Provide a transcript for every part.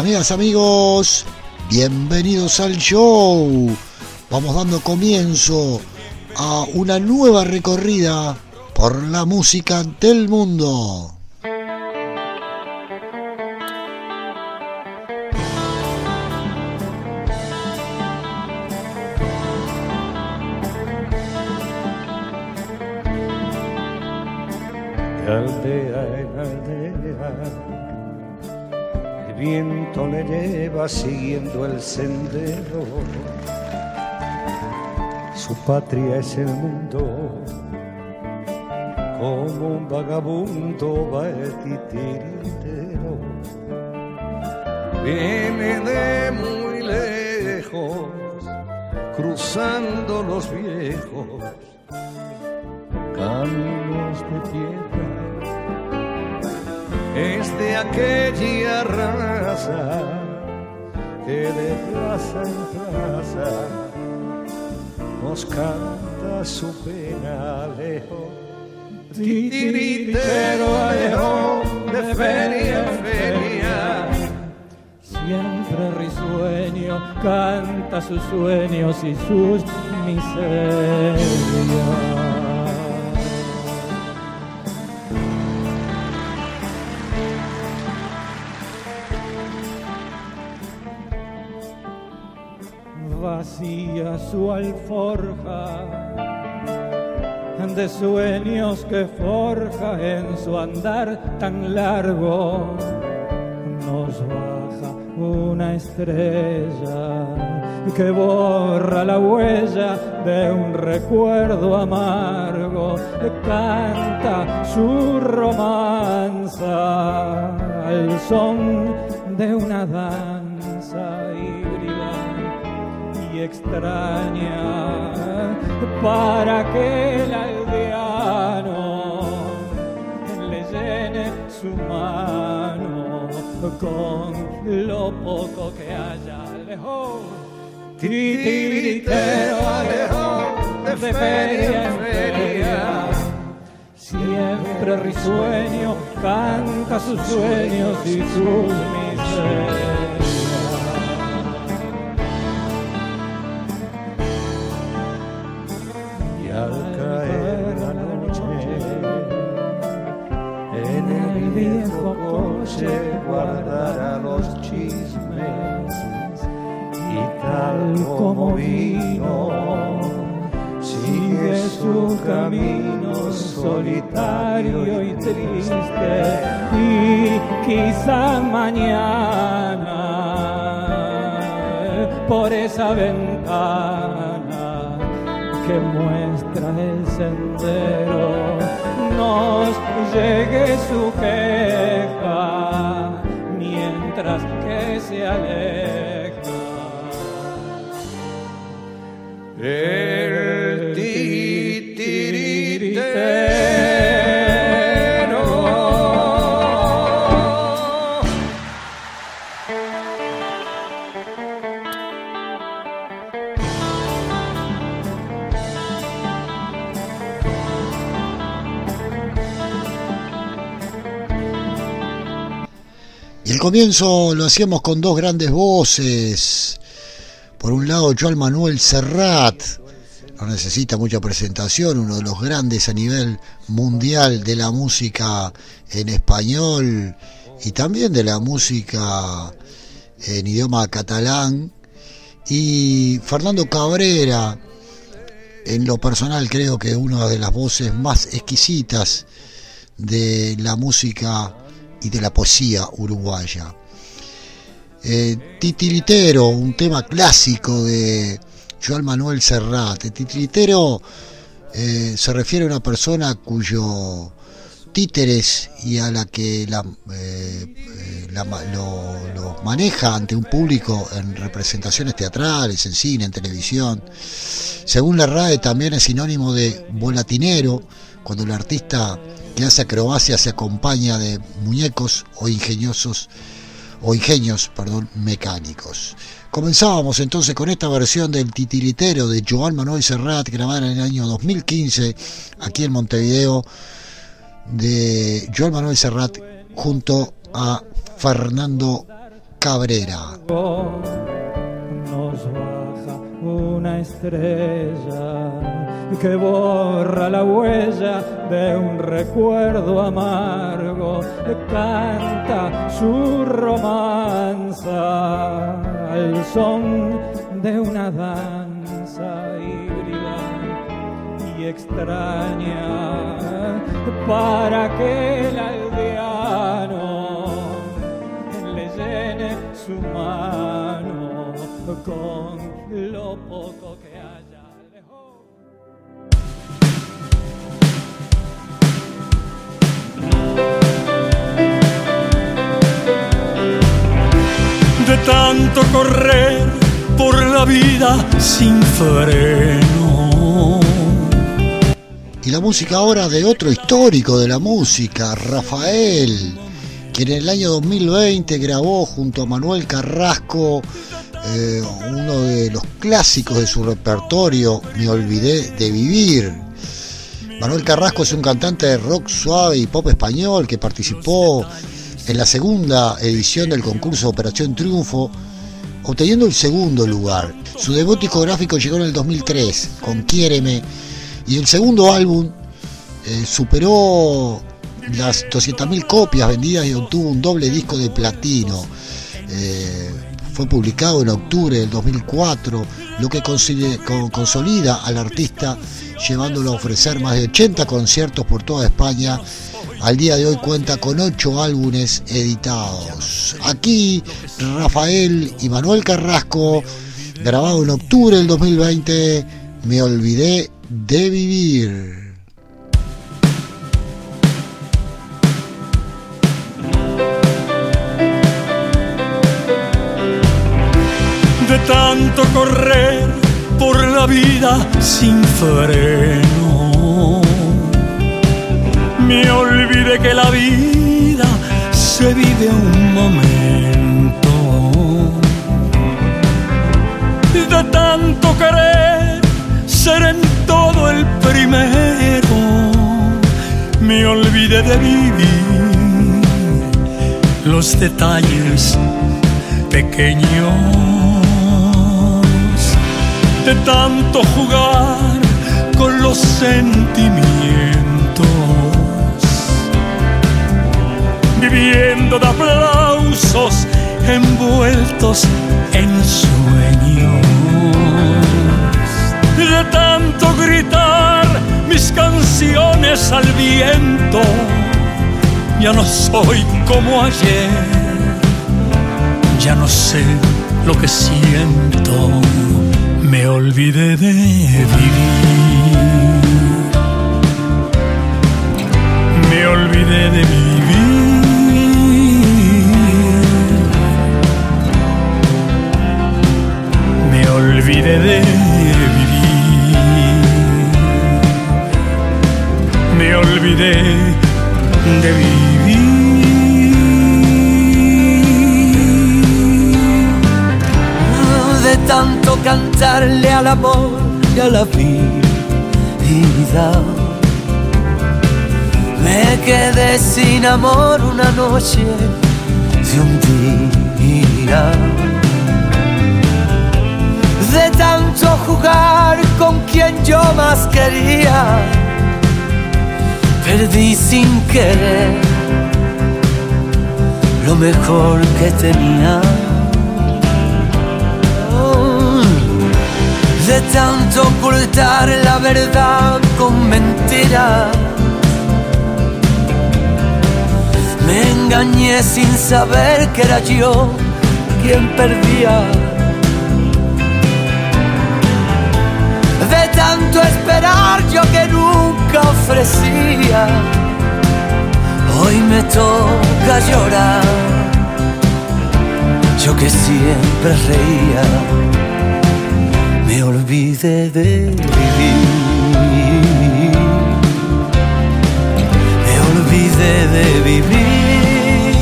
Amigas, amigos, bienvenidos al show. Vamos dando comienzo a una nueva recorrida por la música del mundo. Viento le lleva siguiendo el sendero. Su patria es el mundo, como un vagabundo va el titiritero. Viene de muy lejos, cruzando los viejos caminos de tierra es de aquella raza que de plaza en plaza nos canta su pena lejos. Titiritero alejo de feria en feria. Siempre risueño canta sus sueños y sus miserias. Su alforja de sueños que forja en su andar tan largo. Nos baja una estrella que borra la huella de un recuerdo amargo, canta su romanza al son de una danza extraña para que el aldeano le llene su mano con lo poco que haya lejos. Titiritero alejó de feria en feria. Siempre risueño canta sus sueños y sus miserias. Guardará los chismes y tal como vino sigue su camino solitario y triste y quizá mañana por esa ventana que muestra el sendero nos llegue su queja se aleja. El comienzo lo hacíamos con dos grandes voces. Por un lado, Joan Manuel Serrat, no necesita mucha presentación, uno de los grandes a nivel mundial de la música en español y también de la música en idioma catalán. Y Fernando Cabrera, en lo personal creo que una de las voces más exquisitas de la música y de la poesía uruguaya. Eh, titiritero, un tema clásico de Joan Manuel Serrat. Titiritero eh, se refiere a una persona cuyo títeres y a la que la, eh, lo, maneja ante un público en representaciones teatrales, en cine, en televisión. Según la RAE también es sinónimo de volatinero, cuando el artista que hace acrobacia se acompaña de muñecos o ingeniosos o ingenios, perdón, mecánicos. Comenzábamos entonces con esta versión del titiritero de Joan Manuel Serrat, grabada en el año 2015 aquí en Montevideo, de Joan Manuel Serrat junto a Fernando Cabrera. Nos baja una estrella que borra la huella de un recuerdo amargo, canta su romanza al son de una danza híbrida y extraña para que el aldeano le llene su mano con lo poco que haya. Tanto correr por la vida sin freno. Y la música ahora de otro histórico de la música, Rafael, quien en el año 2020 grabó junto a Manuel Carrasco eh, uno de los clásicos de su repertorio, Me olvidé de vivir. Manuel Carrasco es un cantante de rock suave y pop español que participó en la segunda edición del concurso Operación Triunfo, obteniendo el segundo lugar. Su debut discográfico llegó en el 2003 con Quiéreme y el segundo álbum eh, superó las 200.000 copias vendidas y obtuvo un doble disco de platino. Eh, fue publicado en octubre del 2004, lo que consolida al artista llevándolo a ofrecer más de 80 conciertos por toda España. Al día de hoy cuenta con 8 álbumes editados. Aquí Rafael y Manuel Carrasco, grabado en octubre del 2020, Me olvidé de vivir. de tanto correr por la vida sin freno. Me olvidé que la vida se vive un momento. De tanto querer ser en todo el primero, me olvidé de vivir los detalles pequeños de tanto jugar con los sentimientos, viviendo de aplausos envueltos en sueños, de tanto gritar mis canciones al viento, ya no soy como ayer. Ya no sé lo que siento, me olvidé de vivir, me olvidé de vivir, olvidé de vivir, me olvidé de vivir. de tanto cantarle al amor y a la vida. Me quedé sin amor una noche de un día. De tanto jugar con quien yo más quería, perdí sin querer lo mejor que tenía. de tanto ocultar la verdad con mentiras. Me engañé sin saber que era yo quien perdía. Hoy me toca llorar. Yo que siempre reía me olvidé de vivir. Me olvidé de vivir.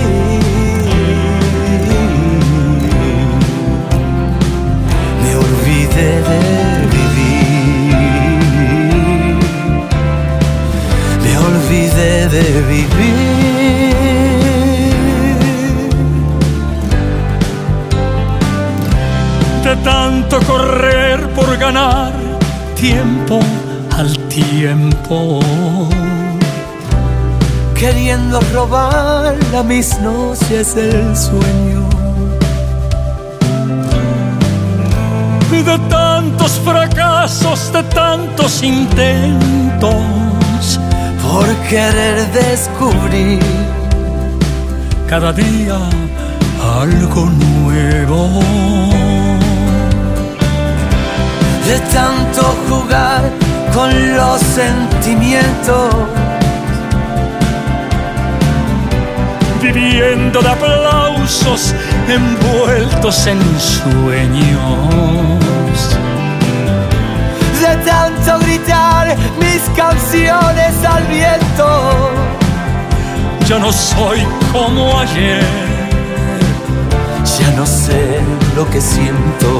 Me olvidé de olvidé de vivir. de tanto correr por ganar tiempo al tiempo. Queriendo robar a mis noches el sueño. De tantos fracasos, de tantos intentos. Por querer descubrir cada día algo nuevo. De tanto jugar con los sentimientos. Viviendo de aplausos envueltos en sueños. De tanto gritar mis canciones al viento. Ya no soy como ayer. Ya no sé lo que siento.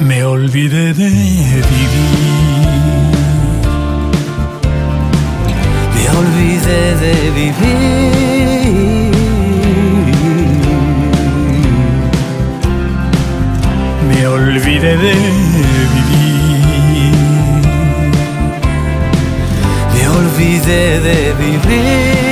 Me olvidé de vivir. Me olvidé de vivir. Me olvidé de de vivir.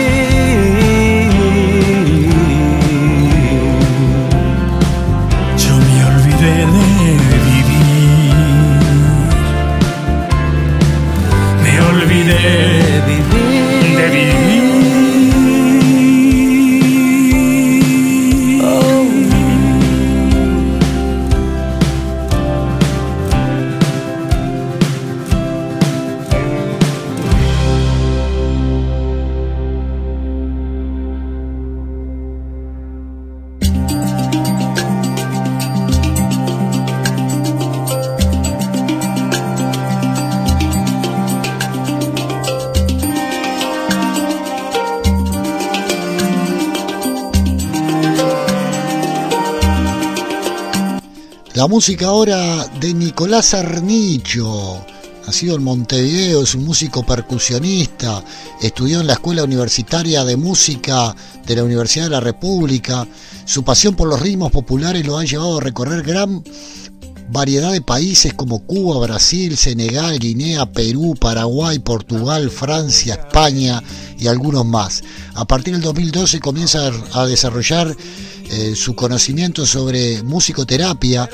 La música ahora de Nicolás Arnicho, nacido en Montevideo, es un músico percusionista, estudió en la Escuela Universitaria de Música de la Universidad de la República. Su pasión por los ritmos populares lo ha llevado a recorrer gran variedad de países como Cuba, Brasil, Senegal, Guinea, Perú, Paraguay, Portugal, Francia, España y algunos más. A partir del 2012 comienza a desarrollar eh, su conocimiento sobre musicoterapia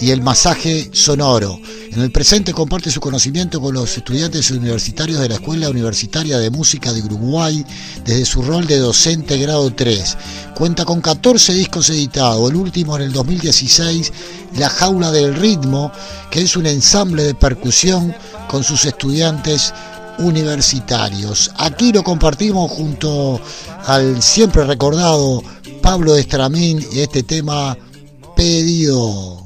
y el masaje sonoro. En el presente comparte su conocimiento con los estudiantes universitarios de la Escuela Universitaria de Música de Uruguay desde su rol de docente grado 3. Cuenta con 14 discos editados, el último en el 2016, La Jaula del Ritmo, que es un ensamble de percusión con sus estudiantes universitarios. Aquí lo compartimos junto al siempre recordado Pablo Estramín y este tema pedido.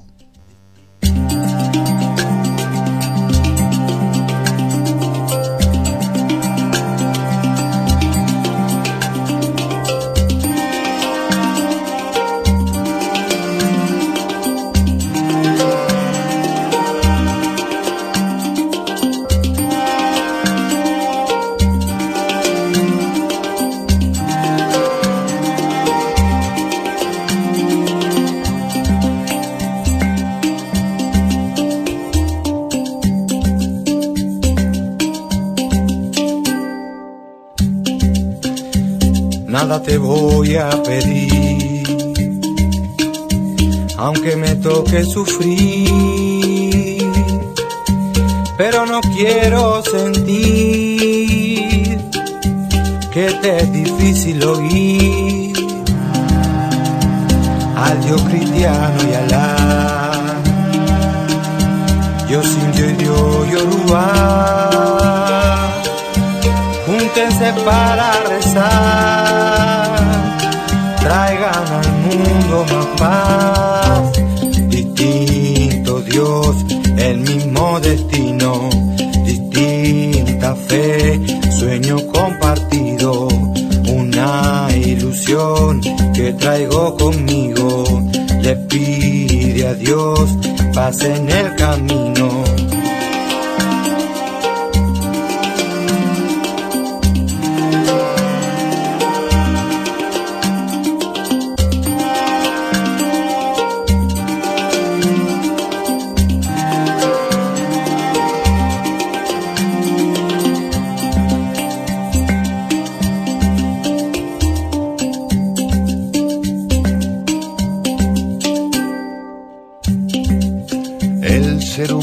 Te voy a pedir, aunque me toque sufrir, pero no quiero sentir que te es difícil oír al Dios cristiano y Alá. Yo sin yo y Dios Yoruba júntense para rezar, traigan al mundo más paz, distinto Dios, el mismo destino, distinta fe, sueño compartido, una ilusión que traigo conmigo, le pide a Dios paz en el camino.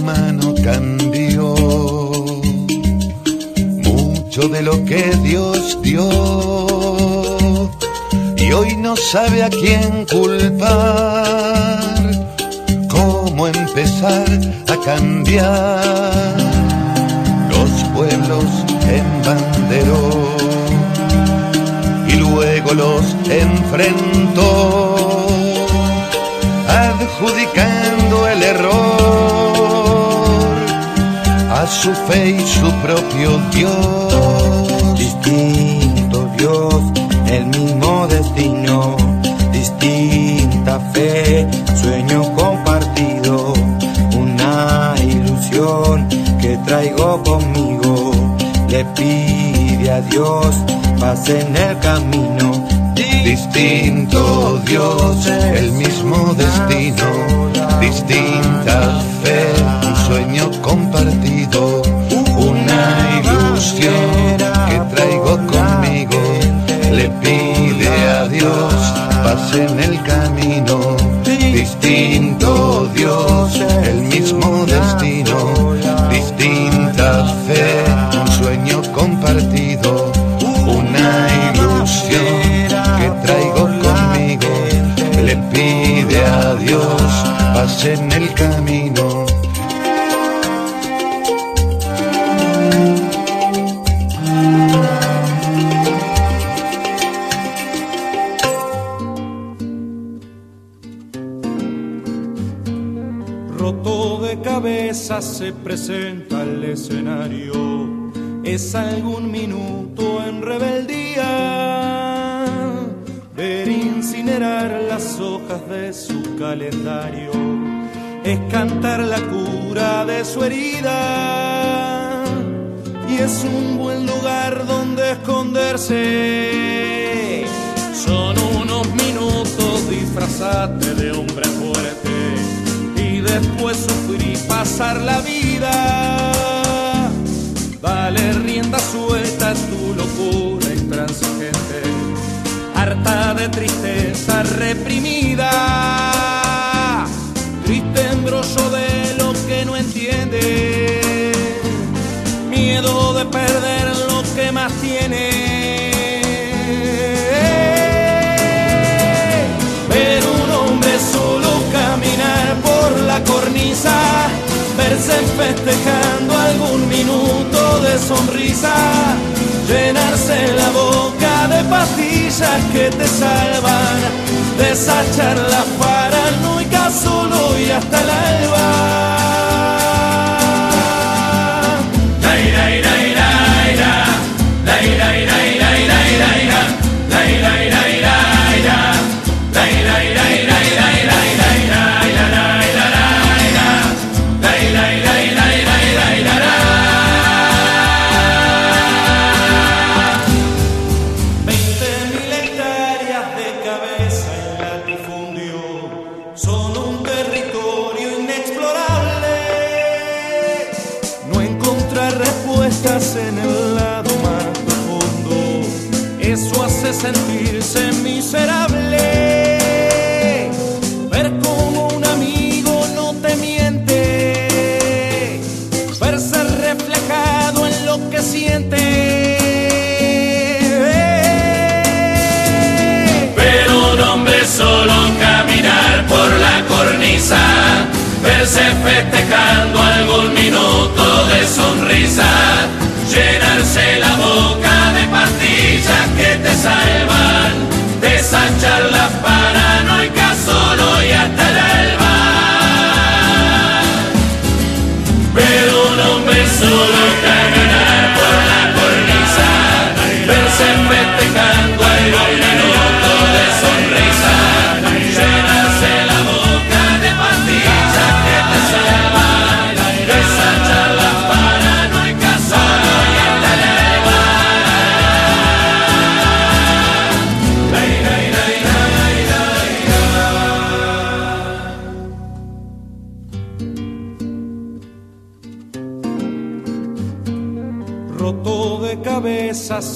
Humano cambió. Mucho de lo que Dios dio. Y hoy no sabe a quién culpar. Cómo empezar a cambiar. Los pueblos embanderó. Y luego los enfrentó adjudicando su fe y su propio Dios. Distinto Dios, el mismo destino, distinta fe, sueño compartido, una ilusión que traigo conmigo. Le pide a Dios paz en el camino. Distinto Dios, el mismo destino, distinta fe, un sueño compartido, que traigo conmigo. Le pide a Dios paz en el camino. Distinto Dios, el mismo destino, distinta fe, un sueño compartido, una ilusión traigo conmigo. Le pide a Dios paz en el De cabeza se presenta al escenario. Es algún minuto en rebeldía ver incinerar las hojas de su calendario, es cantar la cura de su herida y es un buen lugar donde esconderse. Son unos minutos, disfrazate de hombre después sufrir y pasar la vida. Dale rienda suelta a tu locura intransigente harta de tristeza reprimida, triste embrollo de lo que no entiende, miedo de perder lo que más sonrisa, llenarse la boca de pastillas que te salvan, desachar la paranoica solo y hasta el alba. Eso hace sentirse miserable. Ver como un amigo no te miente, verse reflejado en lo que siente. Pero un hombre solo caminar por la cornisa, verse festejando algún minuto de sonrisa, llenarse la boca que te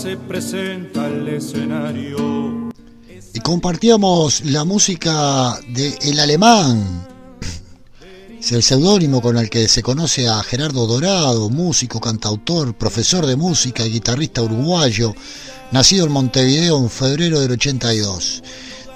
se presenta al escenario. Y compartíamos la música de El Alemán, Es el seudónimo con el que se conoce a Gerardo Dorado, músico, cantautor, profesor de música y guitarrista uruguayo, nacido en Montevideo en febrero del 82.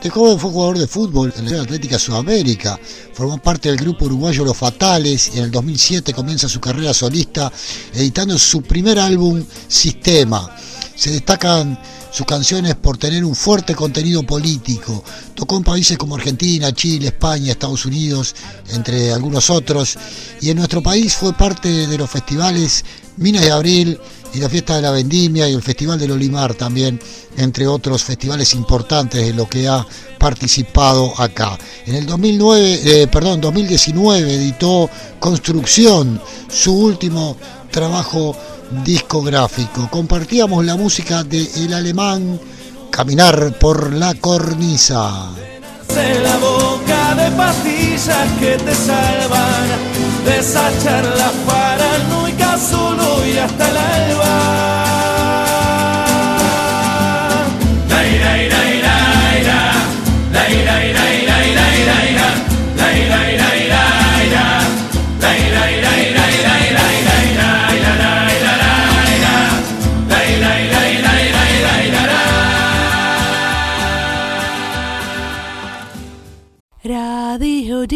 De joven fue jugador de fútbol en la Atlética Sudamérica, formó parte del grupo uruguayo Los Fatales y en el 2007 comienza su carrera solista editando su primer álbum Sistema. Se destacan sus canciones por tener un fuerte contenido político. Tocó en países como Argentina, Chile, España, Estados Unidos, entre algunos otros. Y en nuestro país fue parte de los festivales Minas de Abril y la Fiesta de la Vendimia y el Festival del Olimar también, entre otros festivales importantes de lo que ha participado acá. En el 2009, eh, perdón, 2019 editó Construcción, su último trabajo discográfico. Compartíamos la música de el alemán Caminar por la cornisa. En la boca de pastillas que te salvan, desachar la paranoica solo y hasta el alba.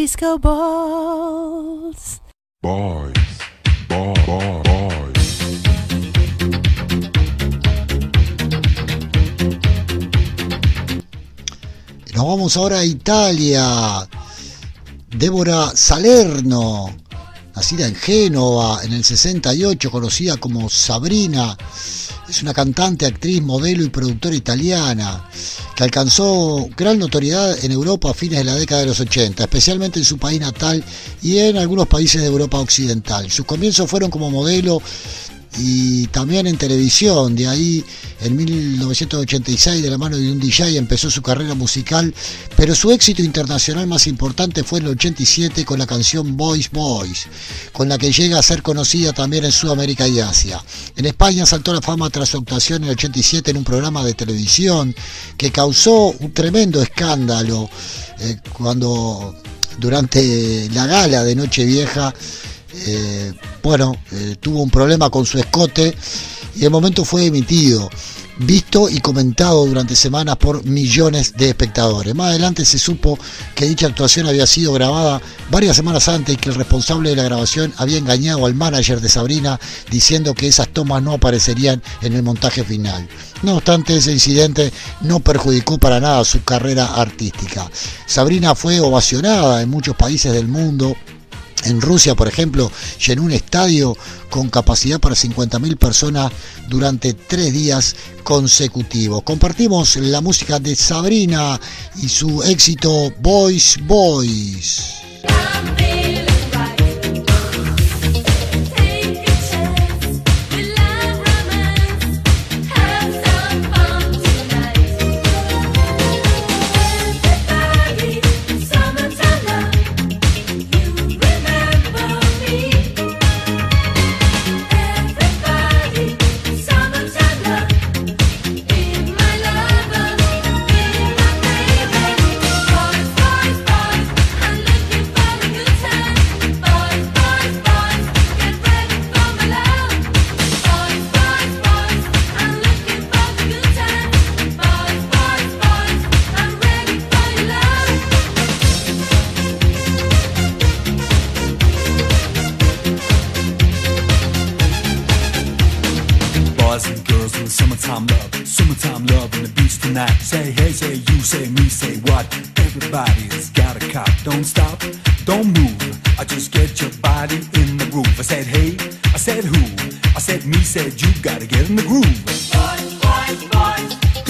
Disco Balls. Boys, boy, boy, boys. Nos vamos ahora a Italia. Débora Salerno, nacida en Génova en el 68, conocida como Sabrina, es una cantante, actriz, modelo y productora italiana que alcanzó gran notoriedad en Europa a fines de la década de los 80, especialmente en su país natal y en algunos países de Europa occidental. Sus comienzos fueron como modelo y también en televisión. De ahí, en 1986, de la mano de un DJ, empezó su carrera musical, pero su éxito internacional más importante fue en el 87 con la canción Boys Boys, con la que llega a ser conocida también en Sudamérica y Asia. En España saltó la fama tras su actuación en el 87 en un programa de televisión que causó un tremendo escándalo eh, cuando durante la gala de Nochevieja eh, bueno, eh, tuvo un problema con su escote y el momento fue emitido, visto y comentado durante semanas por millones de espectadores. Más adelante se supo que dicha actuación había sido grabada varias semanas antes y que el responsable de la grabación había engañado al manager de Sabrina diciendo que esas tomas no aparecerían en el montaje final. No obstante, ese incidente no perjudicó para nada su carrera artística. Sabrina fue ovacionada en muchos países del mundo en Rusia, por ejemplo, llenó un estadio con capacidad para 50.000 personas durante tres días consecutivos. Compartimos la música de Sabrina y su éxito Boys Boys.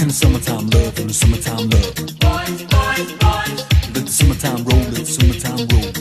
the summertime love, in the summertime love. Boys, boys, boys. Let the summertime roll, let the summertime roll.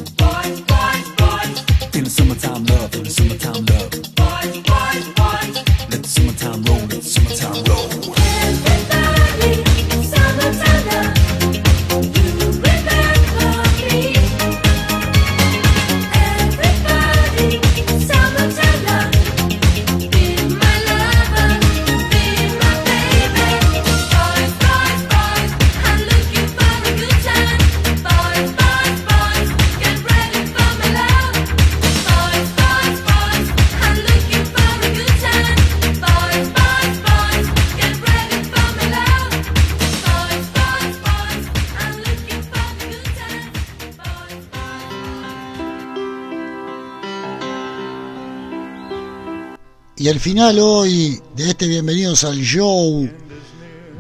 Al final hoy de este Bienvenidos al Show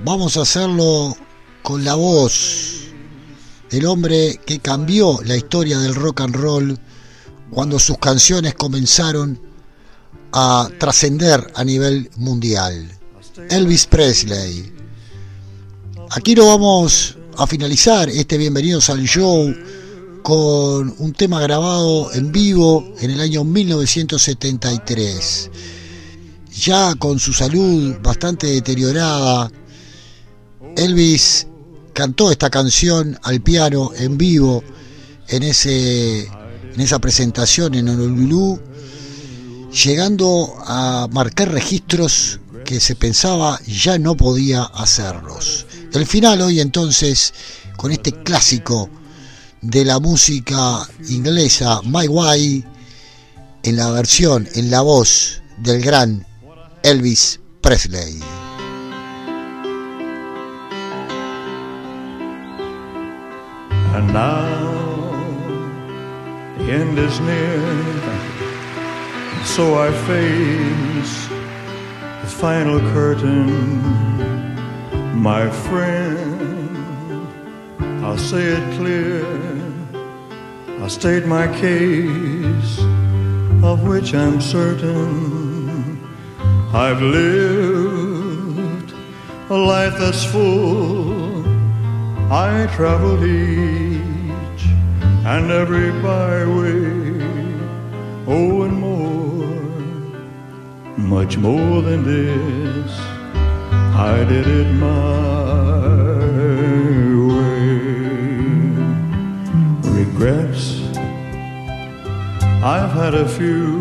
vamos a hacerlo con la voz del hombre que cambió la historia del rock and roll cuando sus canciones comenzaron a trascender a nivel mundial. Elvis Presley. Aquí lo vamos a finalizar este Bienvenidos al Show con un tema grabado en vivo en el año 1973. Ya con su salud bastante deteriorada, Elvis cantó esta canción al piano en vivo en, ese, en esa presentación en Honolulu, llegando a marcar registros que se pensaba ya no podía hacerlos. El final hoy entonces con este clásico de la música inglesa My Way en la versión, en la voz del gran Elvis Presley. And now the end is near, so I face the final curtain, my friend. I'll say it clear, I'll state my case, of which I'm certain. I've lived a life that's full. I traveled each and every byway, oh, and more, much more than this. I did it my way. Regrets, I've had a few,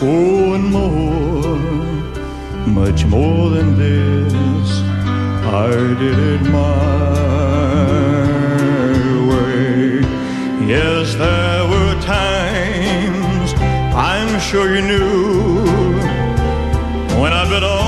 Oh, and more, much more than this. I did it my way. Yes, there were times I'm sure you knew when I bit off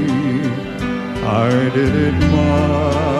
I did mine.